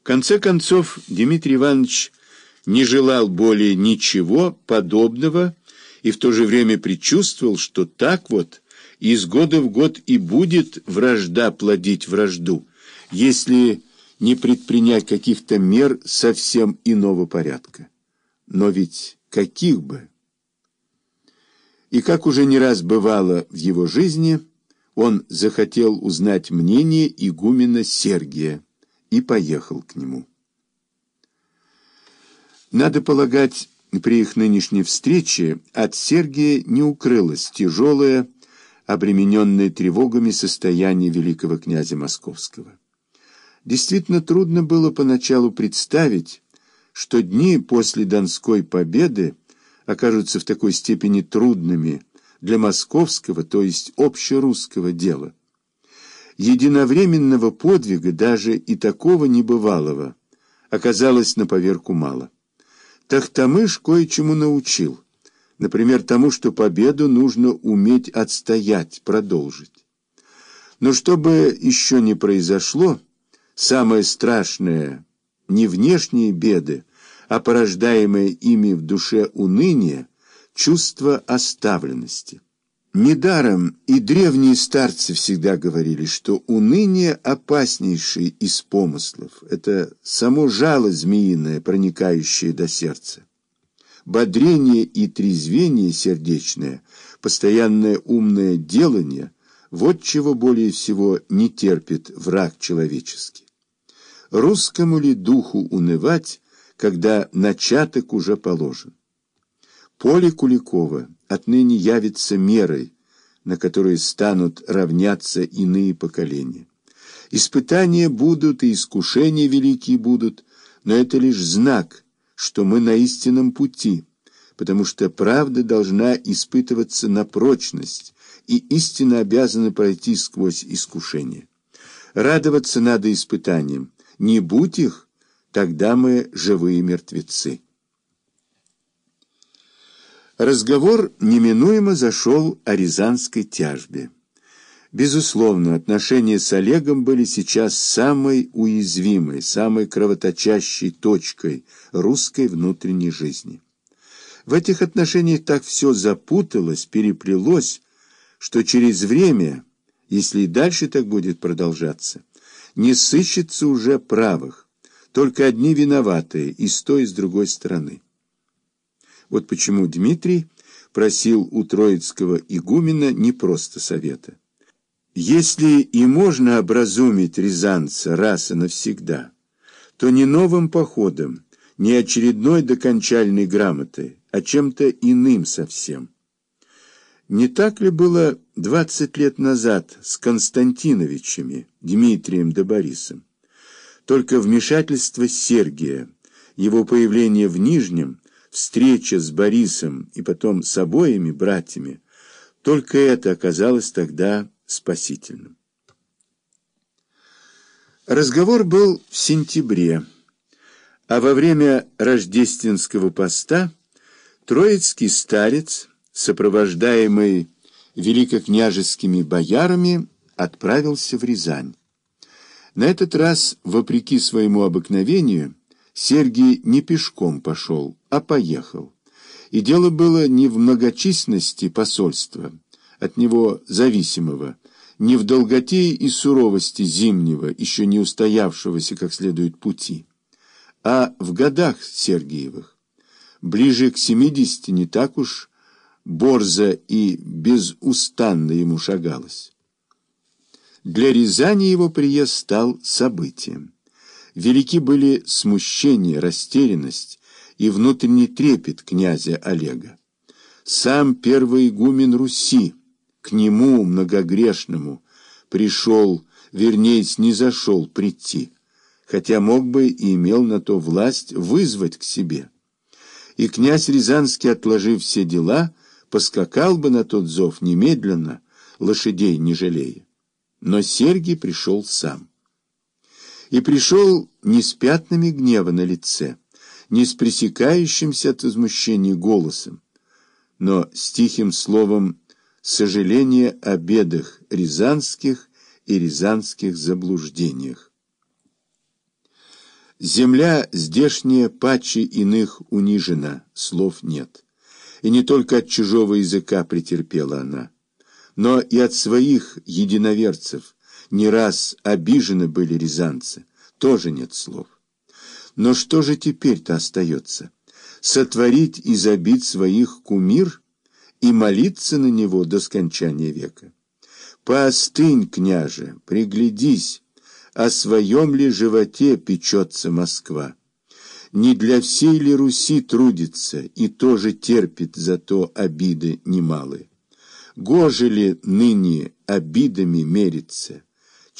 В конце концов, Дмитрий Иванович не желал более ничего подобного и в то же время предчувствовал, что так вот из года в год и будет вражда плодить вражду, если не предпринять каких-то мер совсем иного порядка. Но ведь каких бы? И как уже не раз бывало в его жизни, он захотел узнать мнение игумена Сергия и поехал к нему. Надо полагать, при их нынешней встрече от Сергия не укрылось тяжелое, обремененное тревогами состояние великого князя Московского. Действительно трудно было поначалу представить, что дни после Донской победы окажутся в такой степени трудными для московского, то есть общерусского дела. Единовременного подвига, даже и такого небывалого, оказалось на поверку мало. Тахтамыш кое-чему научил, например, тому, что победу нужно уметь отстоять, продолжить. Но чтобы еще не произошло, самое страшное не внешние беды, а порождаемое ими в душе уныние, чувство оставленности. Недаром и древние старцы всегда говорили, что уныние опаснейший из помыслов. Это само жало змеиное, проникающее до сердца. Бодрение и трезвение сердечное, постоянное умное делание – вот чего более всего не терпит враг человеческий. Русскому ли духу унывать, когда начаток уже положен? Поле Куликова отныне явится мерой, на которой станут равняться иные поколения. Испытания будут и искушения великие будут, но это лишь знак, что мы на истинном пути, потому что правда должна испытываться на прочность, и истина обязана пройти сквозь искушение. Радоваться надо испытаниям, не будь их, тогда мы живые мертвецы. Разговор неминуемо зашел о рязанской тяжбе. Безусловно, отношения с Олегом были сейчас самой уязвимой, самой кровоточащей точкой русской внутренней жизни. В этих отношениях так все запуталось, переплелось, что через время, если и дальше так будет продолжаться, не сыщется уже правых, только одни виноватые и с той, и с другой стороны. Вот почему Дмитрий просил у троицкого игумена не просто совета. Если и можно образумить рязанца раз и навсегда, то не новым походом, не очередной докончальной грамотой, а чем-то иным совсем. Не так ли было двадцать лет назад с Константиновичами, Дмитрием да Борисом? Только вмешательство Сергия, его появление в Нижнем – встреча с Борисом и потом с обоими братьями, только это оказалось тогда спасительным. Разговор был в сентябре, а во время рождественского поста троицкий старец, сопровождаемый великокняжескими боярами, отправился в Рязань. На этот раз, вопреки своему обыкновению, Сергий не пешком пошел, а поехал. И дело было не в многочисленности посольства, от него зависимого, не в долготе и суровости зимнего, еще не устоявшегося как следует пути, а в годах Сергиевых. Ближе к семидесяти не так уж борзо и безустанно ему шагалось. Для Рязани его приезд стал событием. Велики были смущение, растерянность и внутренний трепет князя Олега. Сам первый игумен Руси, к нему, многогрешному, пришел, вернее, не зашел прийти, хотя мог бы и имел на то власть вызвать к себе. И князь Рязанский, отложив все дела, поскакал бы на тот зов немедленно, лошадей не жалея. Но Сергий пришел сам и пришел не с пятнами гнева на лице, не с пресекающимся от возмущения голосом, но с тихим словом сожаления о бедах рязанских и рязанских заблуждениях. Земля здешняя паче иных унижена, слов нет. И не только от чужого языка претерпела она, но и от своих единоверцев. Не раз обижены были рязанцы, тоже нет слов. Но что же теперь-то остается? Сотворить и забить своих кумир и молиться на него до скончания века? Поостынь, княже, приглядись, о своем ли животе печется Москва? Не для всей ли Руси трудится и тоже терпит зато обиды немалые? Гоже ли ныне обидами мериться,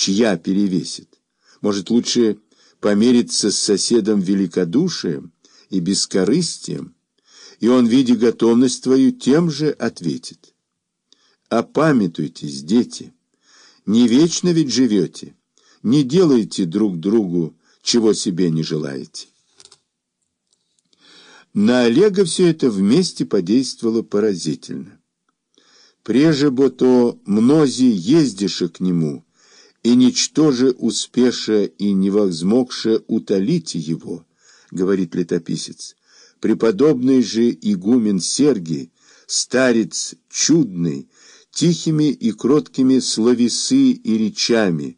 чья перевесит? Может, лучше помериться с соседом великодушием и бескорыстием, и он, видя готовность твою, тем же ответит. Опамятуйтесь, дети, не вечно ведь живете, не делайте друг другу, чего себе не желаете. На Олега все это вместе подействовало поразительно. Преже бы то мнози ездише к нему, и ничтоже успеша и невозмогше утолите его, говорит летописец. Преподобный же игумен Сергий, старец чудный, тихими и кроткими словесы и речами,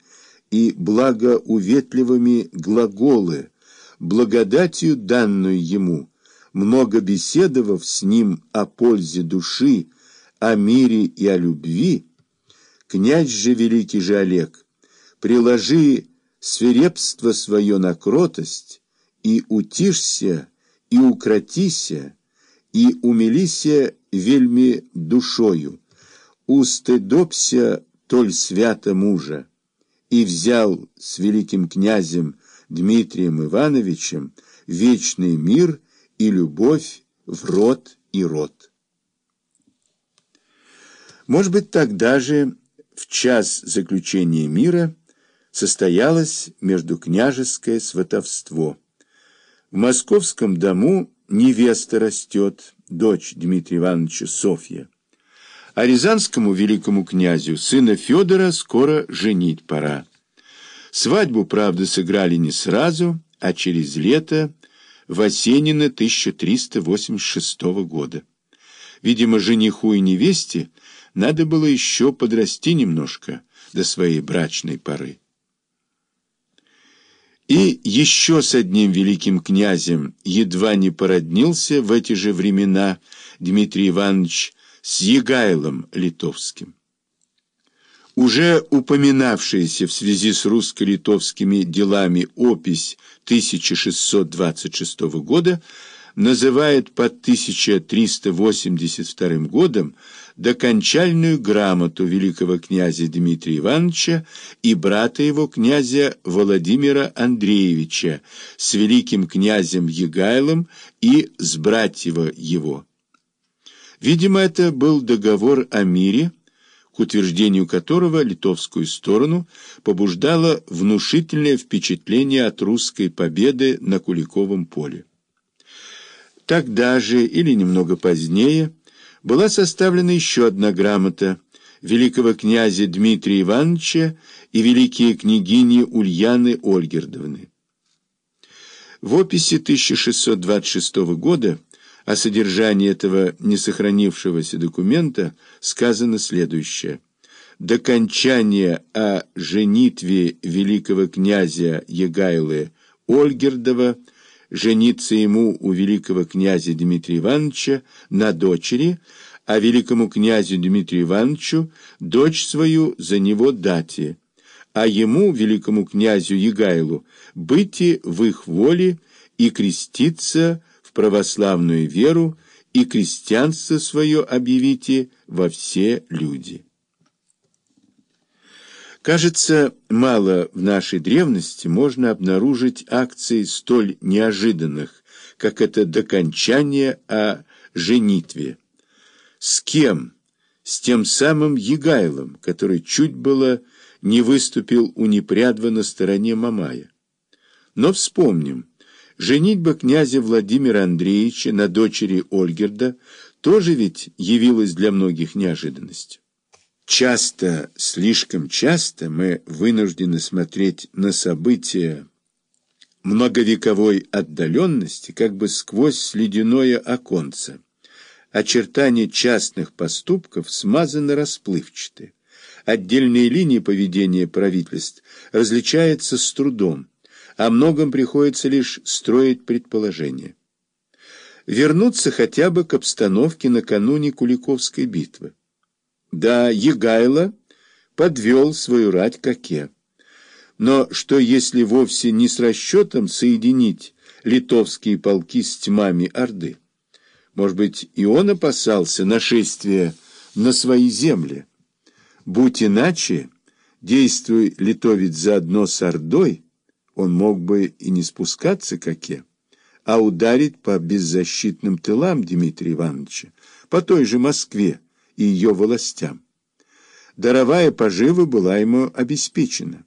и благоуветливыми глаголы, благодатью данную ему, много беседовав с ним о пользе души, о мире и о любви, князь же великий же Олег, приложи свирепство свое на кротость, и утишься, и укротися, и умилися вельми душою, устыдобся толь свято мужа, и взял с великим князем Дмитрием Ивановичем вечный мир и любовь в род и род. Может быть, тогда же, в час заключения мира, состоялось междукняжеское сватовство. В московском дому невеста растет, дочь Дмитрия Ивановича Софья. А рязанскому великому князю сына Федора скоро женить пора. Свадьбу, правда, сыграли не сразу, а через лето в осеннино 1386 года. Видимо, жениху и невесте надо было еще подрасти немножко до своей брачной поры. И еще с одним великим князем едва не породнился в эти же времена Дмитрий Иванович с Егайлом Литовским. Уже упоминавшаяся в связи с русско-литовскими делами опись 1626 года называет под 1382 годом докончальную грамоту великого князя Дмитрия Ивановича и брата его князя Владимира Андреевича с великим князем Егайлом и с братьева его. Видимо, это был договор о мире, к утверждению которого литовскую сторону побуждало внушительное впечатление от русской победы на Куликовом поле. Тогда же, или немного позднее, была составлена еще одна грамота великого князя Дмитрия Ивановича и великие княгини Ульяны Ольгердовны. В описи 1626 года о содержании этого несохранившегося документа сказано следующее. До кончания о женитве великого князя Егайлы Ольгердова жениться ему у великого князя Дмитрия Ивановича на дочери, а великому князю Дмитрию Ивановичу дочь свою за него дати, а ему, великому князю Егайлу, быть в их воле и креститься православную веру и крестьянство свое объявите во все люди. Кажется, мало в нашей древности можно обнаружить акций столь неожиданных, как это докончание о женитве. С кем? С тем самым Егайлом, который чуть было не выступил у непрядва на стороне Мамая. Но вспомним, Женитьба князя Владимира Андреевича на дочери Ольгерда тоже ведь явилась для многих неожиданностью. Часто, слишком часто мы вынуждены смотреть на события многовековой отдаленности, как бы сквозь ледяное оконце. Очертания частных поступков смазаны расплывчаты. Отдельные линии поведения правительств различаются с трудом, о многом приходится лишь строить предположения. Вернуться хотя бы к обстановке накануне Куликовской битвы. Да, Егайло подвел свою рать к Оке. Но что если вовсе не с расчетом соединить литовские полки с тьмами Орды? Может быть, и он опасался нашествия на свои земли? Будь иначе, действуй литовец заодно с Ордой, он мог бы и не спускаться к Оке, а ударить по беззащитным тылам Дмитрия Ивановича, по той же Москве и ее властям. Даровая пожива была ему обеспечена.